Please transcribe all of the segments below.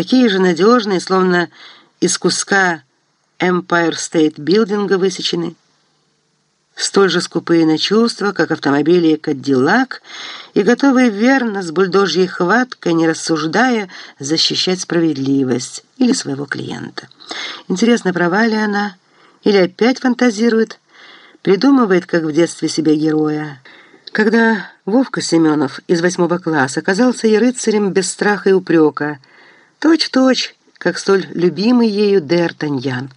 такие же надежные, словно из куска Empire State Building высечены, столь же скупые на чувства, как автомобили Кадиллак, и готовые верно, с бульдожьей хваткой, не рассуждая, защищать справедливость или своего клиента. Интересно, права ли она? Или опять фантазирует, придумывает, как в детстве себе героя? Когда Вовка Семенов из восьмого класса оказался и рыцарем без страха и упрека, точь-точь, как столь любимый ею Д'Артаньян.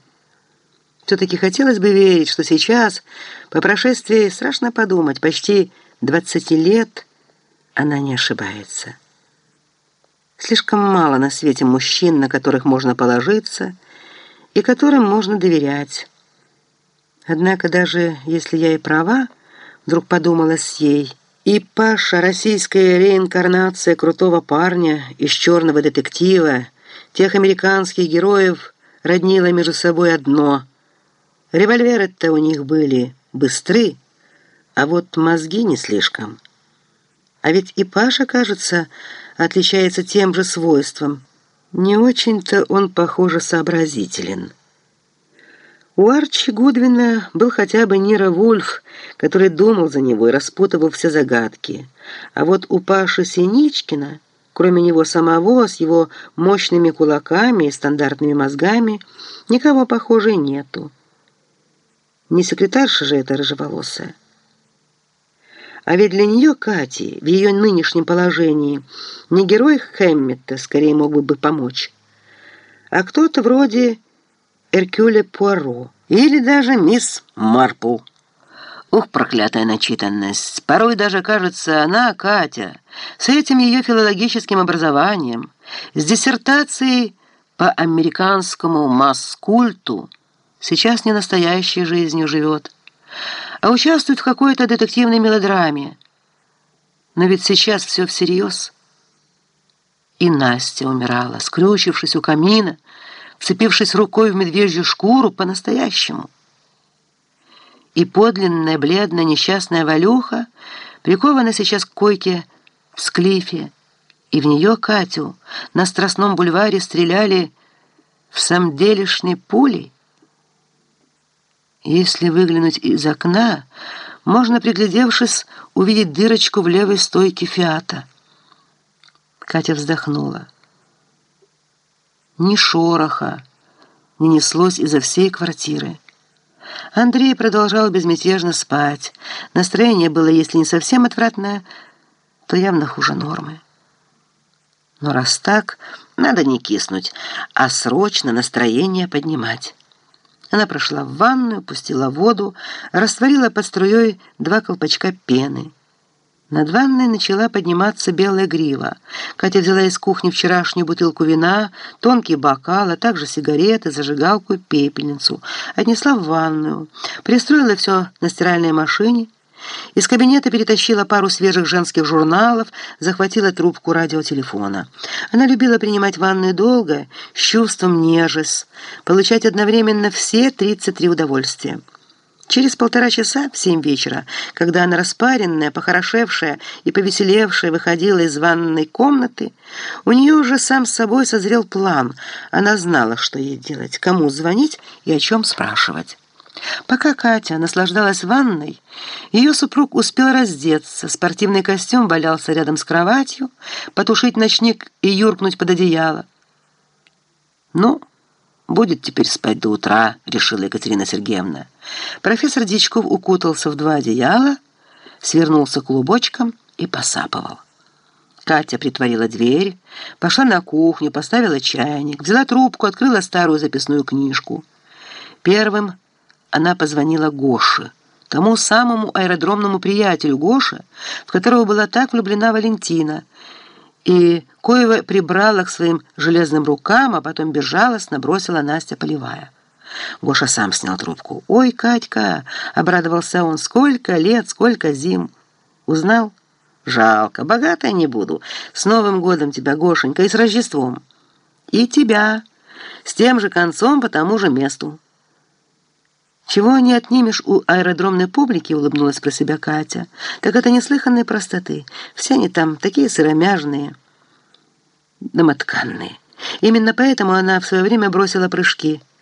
Все-таки хотелось бы верить, что сейчас, по прошествии, страшно подумать, почти двадцати лет она не ошибается. Слишком мало на свете мужчин, на которых можно положиться и которым можно доверять. Однако даже если я и права, вдруг подумалась ей, и Паша, российская реинкарнация крутого парня из черного детектива, тех американских героев, роднила между собой одно — Револьверы-то у них были быстры, а вот мозги не слишком. А ведь и Паша, кажется, отличается тем же свойством. Не очень-то он, похоже, сообразителен. У Арчи Гудвина был хотя бы Нира Вульф, который думал за него и распутывал все загадки. А вот у Паши Синичкина, кроме него самого, с его мощными кулаками и стандартными мозгами, никого, похоже, нету. Не секретарша же эта рыжеволосая. А ведь для нее, Кати, в ее нынешнем положении, не герой Хэммета скорее мог бы помочь, а кто-то вроде Эркюля Пуаро или даже мисс Марпл. Ух, проклятая начитанность! Порой даже кажется, она, Катя, с этим ее филологическим образованием, с диссертацией по американскому масс-культу, сейчас не настоящей жизнью живет, а участвует в какой-то детективной мелодраме. Но ведь сейчас все всерьез. И Настя умирала, скрючившись у камина, вцепившись рукой в медвежью шкуру по-настоящему. И подлинная, бледная, несчастная Валюха прикована сейчас к койке в склифе, и в нее Катю на Страстном бульваре стреляли в самом делешной пулей. Если выглянуть из окна, можно, приглядевшись, увидеть дырочку в левой стойке «Фиата». Катя вздохнула. Ни шороха не неслось изо всей квартиры. Андрей продолжал безмятежно спать. Настроение было, если не совсем отвратное, то явно хуже нормы. Но раз так, надо не киснуть, а срочно настроение поднимать. Она прошла в ванную, пустила воду, растворила под струей два колпачка пены. Над ванной начала подниматься белая грива. Катя взяла из кухни вчерашнюю бутылку вина, тонкий бокал, а также сигареты, зажигалку и пепельницу. Отнесла в ванную, пристроила все на стиральной машине, из кабинета перетащила пару свежих женских журналов, захватила трубку радиотелефона. Она любила принимать ванны долго, с чувством нежес, получать одновременно все 33 удовольствия. Через полтора часа, в семь вечера, когда она распаренная, похорошевшая и повеселевшая выходила из ванной комнаты, у нее уже сам с собой созрел план. Она знала, что ей делать, кому звонить и о чем спрашивать. Пока Катя наслаждалась ванной, ее супруг успел раздеться, спортивный костюм валялся рядом с кроватью, потушить ночник и юркнуть под одеяло. «Ну, будет теперь спать до утра», — решила Екатерина Сергеевна. Профессор Дичков укутался в два одеяла, свернулся клубочком и посапывал. Катя притворила дверь, пошла на кухню, поставила чайник, взяла трубку, открыла старую записную книжку. Первым она позвонила Гоше, тому самому аэродромному приятелю Гоше, в которого была так влюблена Валентина, и коего прибрала к своим железным рукам, а потом безжалостно бросила Настя Полевая. Гоша сам снял трубку. «Ой, Катька!» — обрадовался он. «Сколько лет, сколько зим!» «Узнал?» «Жалко, богатая не буду. С Новым годом тебя, Гошенька, и с Рождеством!» «И тебя!» «С тем же концом по тому же месту!» «Чего не отнимешь у аэродромной публики?» — улыбнулась про себя Катя. «Так это неслыханной простоты. Все они там такие сыромяжные, домотканные. Именно поэтому она в свое время бросила прыжки –